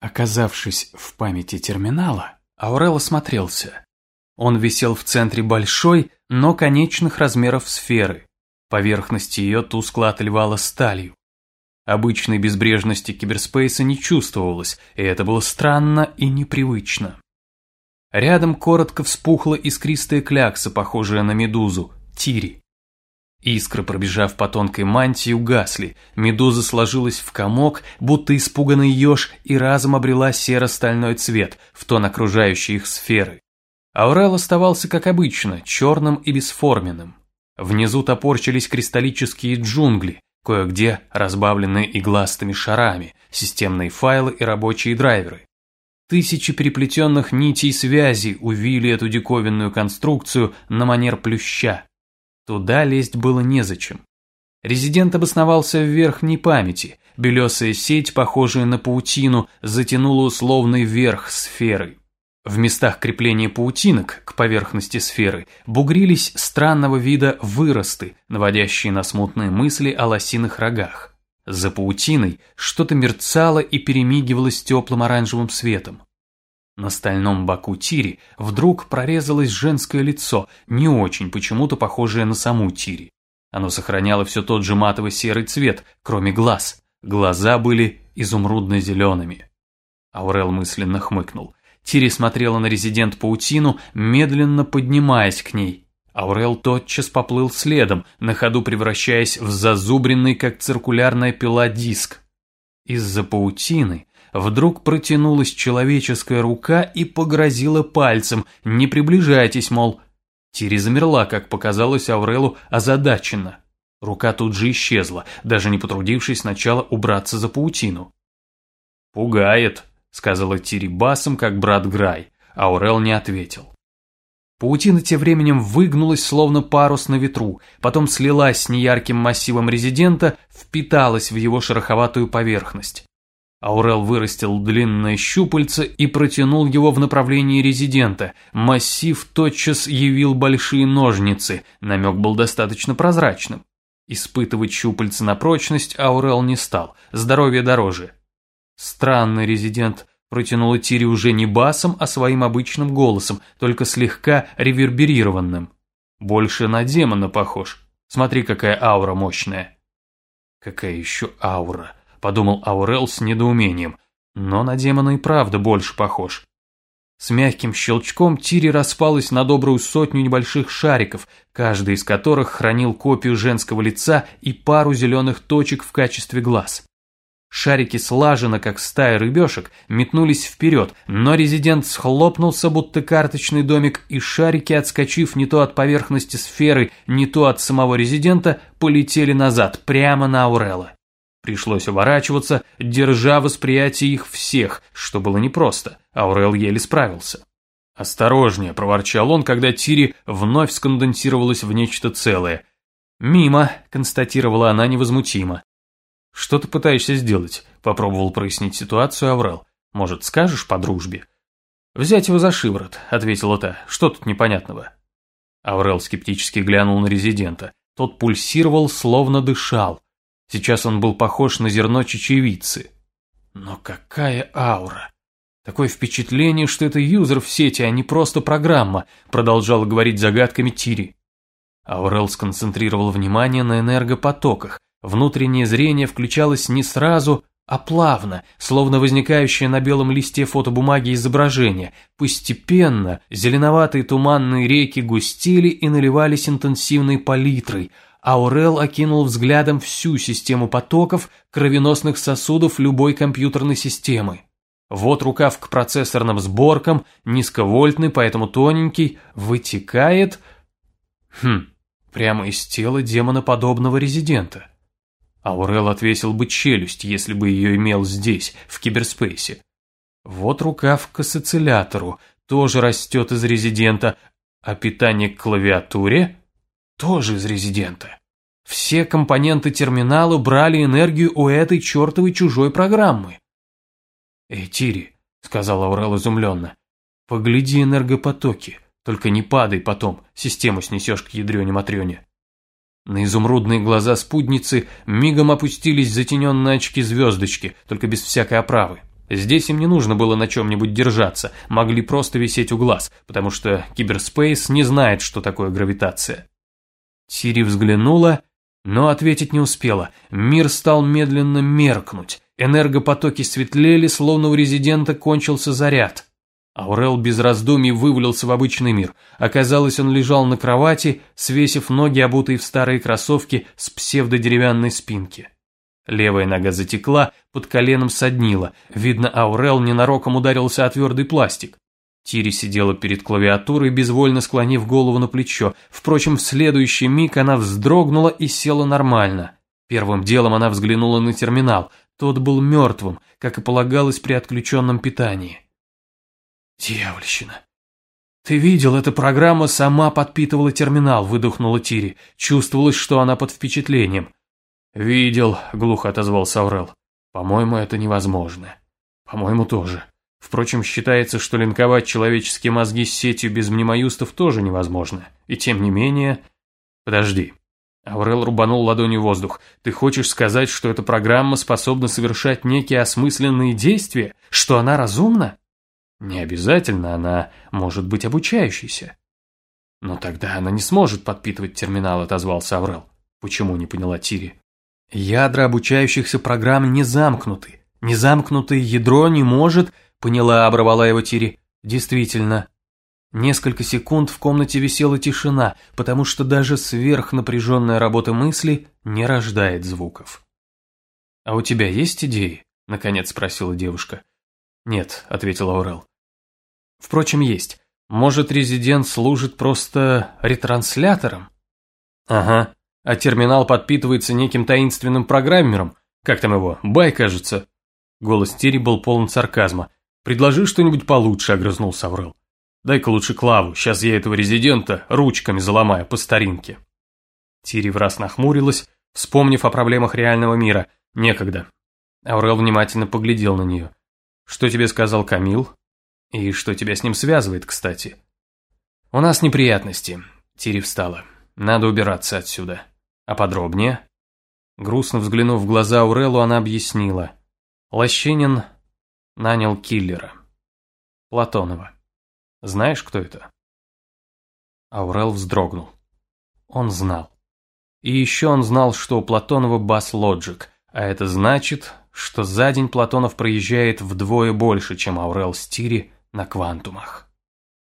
Оказавшись в памяти терминала, Аурел осмотрелся. Он висел в центре большой, но конечных размеров сферы. Поверхность ее тускло отливала сталью. Обычной безбрежности киберспейса не чувствовалось, и это было странно и непривычно. Рядом коротко вспухла искристая клякса, похожая на медузу, тири. Искры, пробежав по тонкой мантии, угасли. Медуза сложилась в комок, будто испуганный еж, и разом обрела серо-стальной цвет, в тон окружающей их сферы. Аурел оставался, как обычно, черным и бесформенным. Внизу топорчились кристаллические джунгли, кое-где разбавленные игластыми шарами, системные файлы и рабочие драйверы. Тысячи переплетенных нитей связи увили эту диковинную конструкцию на манер плюща. Туда лезть было незачем. Резидент обосновался в верхней памяти. Белесая сеть, похожая на паутину, затянула условный верх сферы. В местах крепления паутинок к поверхности сферы бугрились странного вида выросты, наводящие на смутные мысли о лосиных рогах. За паутиной что-то мерцало и перемигивалось теплым оранжевым светом. На стальном боку Тири вдруг прорезалось женское лицо, не очень почему-то похожее на саму Тири. Оно сохраняло все тот же матово-серый цвет, кроме глаз. Глаза были изумрудно-зелеными. Аурел мысленно хмыкнул. Тири смотрела на резидент паутину, медленно поднимаясь к ней. Аурел тотчас поплыл следом, на ходу превращаясь в зазубренный, как циркулярная пила, диск. Из-за паутины вдруг протянулась человеческая рука и погрозила пальцем, не приближайтесь, мол. Тири замерла, как показалось Аурелу, озадаченно. Рука тут же исчезла, даже не потрудившись сначала убраться за паутину. «Пугает», сказала Тири басом, как брат Грай, Аурел не ответил. Паутина тем временем выгнулась, словно парус на ветру, потом слилась с неярким массивом резидента, впиталась в его шероховатую поверхность. Аурел вырастил длинное щупальце и протянул его в направлении резидента. Массив тотчас явил большие ножницы, намек был достаточно прозрачным. Испытывать щупальце на прочность Аурел не стал, здоровье дороже. Странный резидент протянула Тири уже не басом, а своим обычным голосом, только слегка реверберированным. Больше на демона похож. Смотри, какая аура мощная. Какая еще аура? Подумал Аурел с недоумением. Но на демона и правда больше похож. С мягким щелчком Тири распалась на добрую сотню небольших шариков, каждый из которых хранил копию женского лица и пару зеленых точек в качестве глаз. Шарики слаженно, как стая рыбешек, метнулись вперед, но резидент схлопнулся, будто карточный домик, и шарики, отскочив не то от поверхности сферы, не то от самого резидента, полетели назад, прямо на Аурела. Пришлось уворачиваться, держа восприятие их всех, что было непросто. Аурел еле справился. «Осторожнее», – проворчал он, когда Тири вновь сконденсировалась в нечто целое. «Мимо», – констатировала она невозмутимо. «Что ты пытаешься сделать?» – попробовал прояснить ситуацию Аврал. «Может, скажешь по дружбе?» «Взять его за шиворот», – ответила та. «Что тут непонятного?» Аврел скептически глянул на резидента. Тот пульсировал, словно дышал. Сейчас он был похож на зерно чечевицы. Но какая аура! Такое впечатление, что это юзер в сети, а не просто программа, продолжала говорить загадками Тири. Аурел сконцентрировал внимание на энергопотоках, Внутреннее зрение включалось не сразу, а плавно, словно возникающее на белом листе фотобумаги изображение. Постепенно зеленоватые туманные реки густели и наливались интенсивной палитрой. Аурел окинул взглядом всю систему потоков кровеносных сосудов любой компьютерной системы. Вот рукав к процессорным сборкам, низковольтный, поэтому тоненький, вытекает... Хм, прямо из тела демоноподобного резидента. Аурел отвесил бы челюсть, если бы ее имел здесь, в киберспейсе. Вот рукав к ассоцилятору, тоже растет из резидента, а питание к клавиатуре тоже из резидента. Все компоненты терминала брали энергию у этой чертовой чужой программы. «Эй, Тири», — сказал Аурел изумленно, — «погляди энергопотоки, только не падай потом, систему снесешь к ядрене-матрёне». На изумрудные глаза спутницы мигом опустились затененные очки-звездочки, только без всякой оправы. Здесь им не нужно было на чем-нибудь держаться, могли просто висеть у глаз, потому что киберспейс не знает, что такое гравитация. Тири взглянула, но ответить не успела. Мир стал медленно меркнуть. Энергопотоки светлели, словно у резидента кончился заряд. Аурел без раздумий вывалился в обычный мир. Оказалось, он лежал на кровати, свесив ноги, обутые в старые кроссовки с псевдодеревянной спинки. Левая нога затекла, под коленом соднила. Видно, Аурел ненароком ударился о твердый пластик. Тири сидела перед клавиатурой, безвольно склонив голову на плечо. Впрочем, в следующий миг она вздрогнула и села нормально. Первым делом она взглянула на терминал. Тот был мертвым, как и полагалось при отключенном питании. «Дьявольщина!» «Ты видел, эта программа сама подпитывала терминал», – выдохнула Тири. Чувствовалось, что она под впечатлением. «Видел», — глухо отозвался Аурел. «По-моему, это невозможно. По-моему, тоже. Впрочем, считается, что линковать человеческие мозги с сетью без мнемоюстов тоже невозможно. И тем не менее...» «Подожди». Аурел рубанул ладонью воздух. «Ты хочешь сказать, что эта программа способна совершать некие осмысленные действия? Что она разумна?» «Не обязательно, она может быть обучающейся». «Но тогда она не сможет подпитывать терминал», — отозвался Аврел. «Почему?» — не поняла Тири. Ядра обучающихся программ не замкнуты. Незамкнутое ядро не может, поняла, оборвала его Тири. Действительно. Несколько секунд в комнате висела тишина, потому что даже сверхнапряженная работа мысли не рождает звуков. «А у тебя есть идеи?» – наконец спросила девушка. «Нет», – ответил Аурел. «Впрочем, есть. Может, резидент служит просто ретранслятором?» «Ага а терминал подпитывается неким таинственным программером. Как там его? Бай, кажется. Голос Тири был полон сарказма. «Предложи что-нибудь получше», — огрызнулся Аврел. «Дай-ка лучше Клаву, сейчас я этого резидента ручками заломаю по старинке». Тири в раз нахмурилась, вспомнив о проблемах реального мира. Некогда. Аурел внимательно поглядел на нее. «Что тебе сказал Камил? И что тебя с ним связывает, кстати?» «У нас неприятности», — Тири встала. «Надо убираться отсюда». А подробнее? Грустно взглянув в глаза Аурелу, она объяснила. Лощинин нанял киллера. Платонова. Знаешь, кто это? Аурел вздрогнул. Он знал. И еще он знал, что у Платонова бас Лоджик, а это значит, что за день Платонов проезжает вдвое больше, чем Аурел Стири на квантумах.